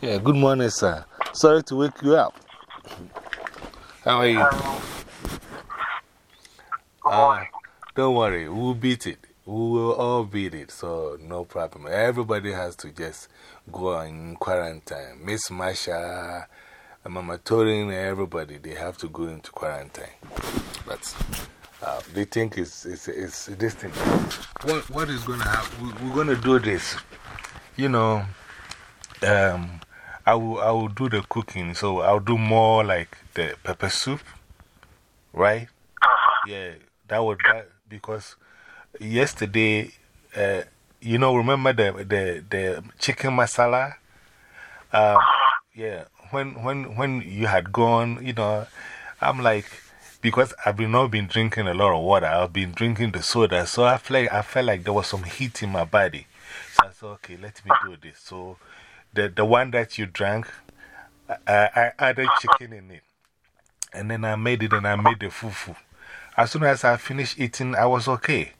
Yeah, good morning, sir. Sorry to wake you up. How are you? Uh, don't worry, we'll beat it. We will all beat it, so no problem. Everybody has to just go in quarantine. Miss Masha, Mama Torin, everybody, they have to go into quarantine. But uh, they think it's, it's, it's this thing. What, what is going to happen? We, we're going to do this. You know, um, I, will, I will do the cooking, so I'll do more like the pepper soup, right? Yeah, that would, that, because yesterday, uh, you know, remember the, the, the chicken masala? Uh, yeah, when, when, when you had gone, you know, I'm like, because I've been not been drinking a lot of water, I've been drinking the soda, so I felt like, I felt like there was some heat in my body. So I said, okay, let me do this. So the, the one that you drank, I, I added chicken in it. And then I made it and I made the fufu. As soon as I finished eating, I was okay.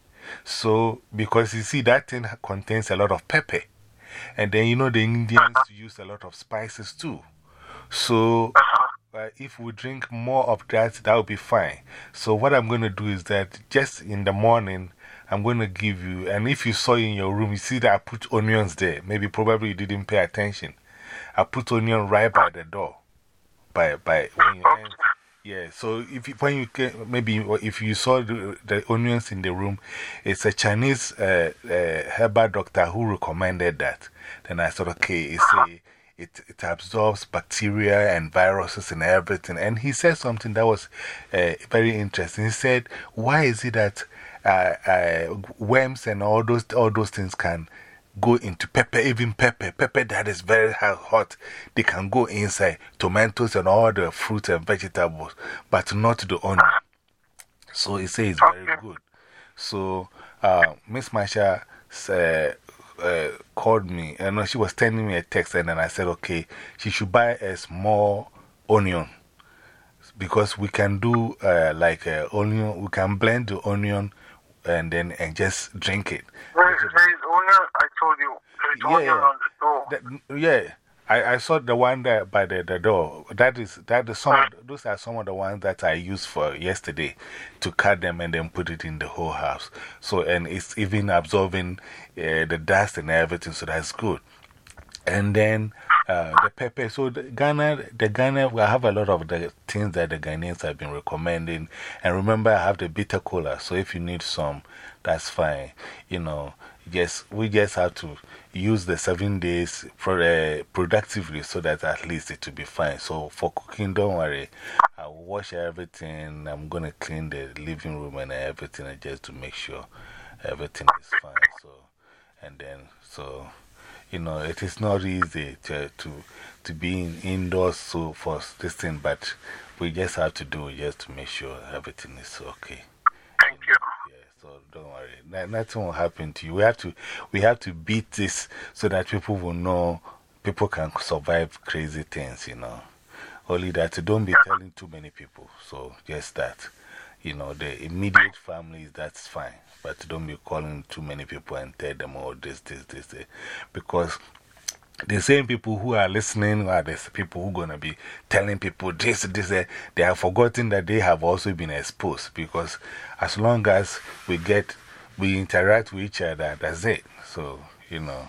So, because you see, that thing contains a lot of pepper. And then, you know, the Indians use a lot of spices too. So, uh, if we drink more of that, that will be fine. So, what I'm going to do is that just in the morning, I'm going to give you, and if you saw in your room, you see that I put onions there. Maybe probably you didn't pay attention. I put onion right by the door. By, by when you enter. Yeah, so if you, when you can, maybe if you saw the, the onions in the room, it's a Chinese uh, uh, herbal doctor who recommended that. Then I said, okay, it's a, it, it absorbs bacteria and viruses and everything. And he said something that was uh, very interesting. He said, Why is it that uh, worms and all those, all those things can go into pepper, even pepper, pepper that is very hot, they can go inside tomatoes and all the fruits and vegetables, but not the onion. So he says it's very good. So uh, Miss Masha uh, called me, and she was sending me a text, and then I said, okay, she should buy a small onion. Because we can do uh, like onion, we can blend the onion and then and just drink it. There is, there is onion, I told you. There is yeah, onion on the door. That, yeah. I, I saw the one there by the, the door. That is, that is some, those are some of the ones that I used for yesterday to cut them and then put it in the whole house. So, and it's even absorbing uh, the dust and everything, so that's good. And then uh, the pepper. So, the Ghana, the Ghana, I have a lot of the things that the Ghanaians have been recommending. And remember, I have the bitter cola. So, if you need some, that's fine. You know, just, we just have to use the seven days pro、uh, productively so that at least it will be fine. So, for cooking, don't worry. I'll wash everything. I'm going to clean the living room and everything just to make sure everything is fine. So, and then, so you know, it is not easy to, to, to be in, indoors so for this thing, but we just have to do just to make sure everything is okay. Don't worry. nothing will happen to you. We have to, we have to beat this so that people will know people can survive crazy things, you know. Only that, don't be telling too many people. So just that. You know, the immediate families, that's fine. But don't be calling too many people and tell them, oh, this, this, this, this. Because the same people who are listening are the people who are going to be telling people this, this, uh, they have forgotten that they have also been exposed. Because as long as we get, we interact with each other, that's it. So, you know,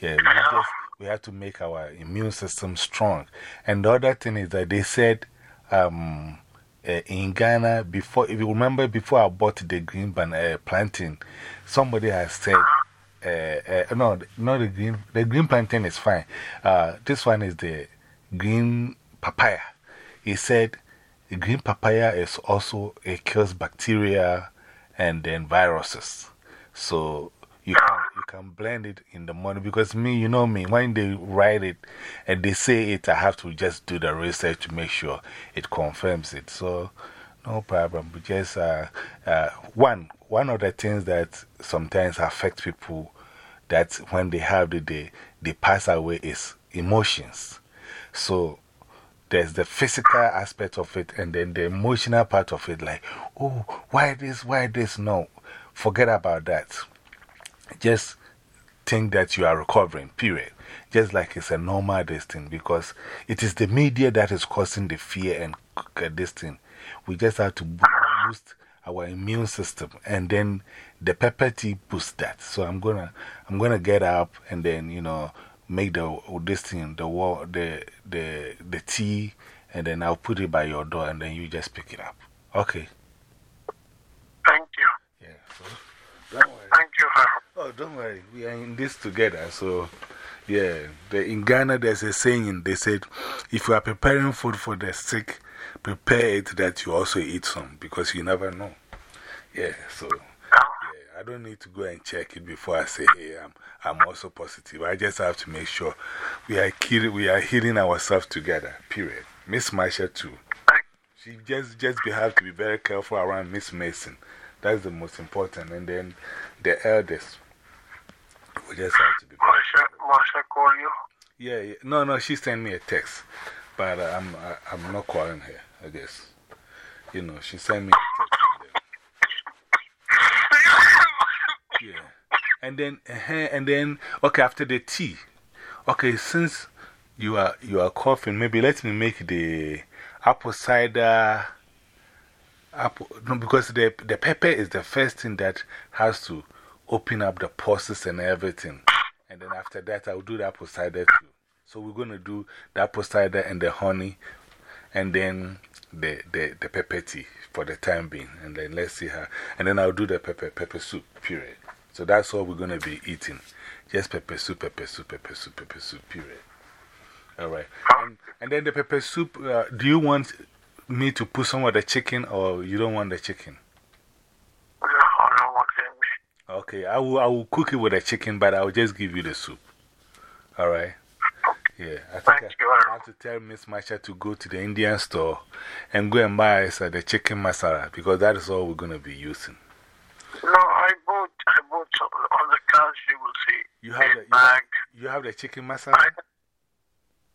yeah, we, just, we have to make our immune system strong. And the other thing is that they said, um, uh, in Ghana, before, if you remember, before I bought the green ban uh, plantain, somebody has said, uh, uh, no, the green, the green plantain is fine. Uh, this one is the green papaya. He said the green papaya is also, it kills bacteria and then viruses. So you can, you can blend it in the morning because me, you know me, when they write it and they say it, I have to just do the research to make sure it confirms it. So, no problem. But just uh, uh, one, one of the things that sometimes affect people that when they have the day, they pass away is emotions. So, there's the physical aspect of it and then the emotional part of it. Like, oh, why this, why this? No, forget about that. Just think that you are recovering, period. Just like it's a normal this thing because it is the media that is causing the fear and uh, this thing. We just have to boost our immune system and then the pepper tea boosts that. So I'm gonna, I'm gonna get up and then, you know, make the, this thing, the, wall, the, the, the tea, and then I'll put it by your door and then you just pick it up. Okay. Thank you. Yeah. So, don't worry. Thank you. Oh, don't worry. We are in this together. So, yeah. The, in Ghana, there's a saying they said, if you are preparing food for the sick, prepare it that you also eat some because you never know. Yeah. So. yeah, I don't need to go and check it before I say, hey, I'm, I'm also positive. I just have to make sure we are, kidding, we are healing ourselves together, period. Miss Marsha, too. She just, just be, have to be very careful around Miss Mason. That's the most important. And then the eldest. We just have to be Marsha, Marsha call you? Yeah, yeah. No, no, she sent me a text. But I'm, I, I'm not calling her, I guess. You know, she sent me. Yeah. And then, uh, and then, okay, after the tea, okay, since you are, you are coughing, maybe let me make the apple cider. Apple, no, because the, the pepper is the first thing that has to open up the pulses and everything. And then after that, I'll do the apple cider too. So we're going to do the apple cider and the honey, and then the, the, the pepper tea for the time being. And then let's see how. And then I'll do the pepper, pepper soup, period. So that's all we're going to be eating. Just pepper soup, pepper soup, pepper soup, pepper soup, period. All right. And, and then the pepper soup, uh, do you want me to put some of the chicken or you don't want the chicken? No, I don't want. Okay, I will, I will cook it with the chicken, but I will just give you the soup. All right. Yeah, I think Thank I, I have to tell Miss Masha to go to the Indian store and go and buy us uh, the chicken masala because that is all we're going to be using. No, I bought, I bought on the couch, you will see. You have, the, you, have, bag. you have the chicken masala? I,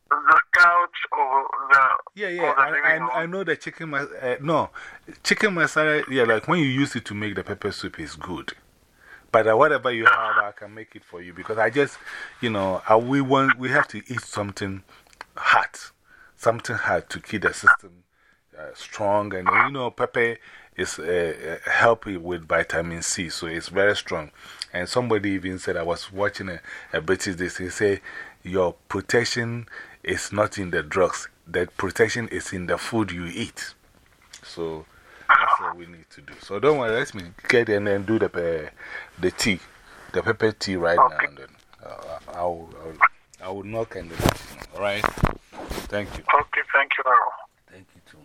the couch or the. Yeah, yeah, the I, I. I know the chicken masala. no, chicken masala, yeah, like when you use it to make the pepper soup is good. But uh, whatever you have, I can make it for you because I just, you know, uh, we, want, we have to eat something hot, something hot to keep the system uh, strong. And you know, Pepe is uh, helping with vitamin C, so it's very strong. And somebody even said, I was watching a, a British this, he said, Your protection is not in the drugs, the protection is in the food you eat. So what we need to do. So don't worry, let me get in and do the, uh, the tea, the pepper tea right now. And then uh, I'll, I'll, I'll knock and then, all right? Thank you. Okay, thank you. Thank you too.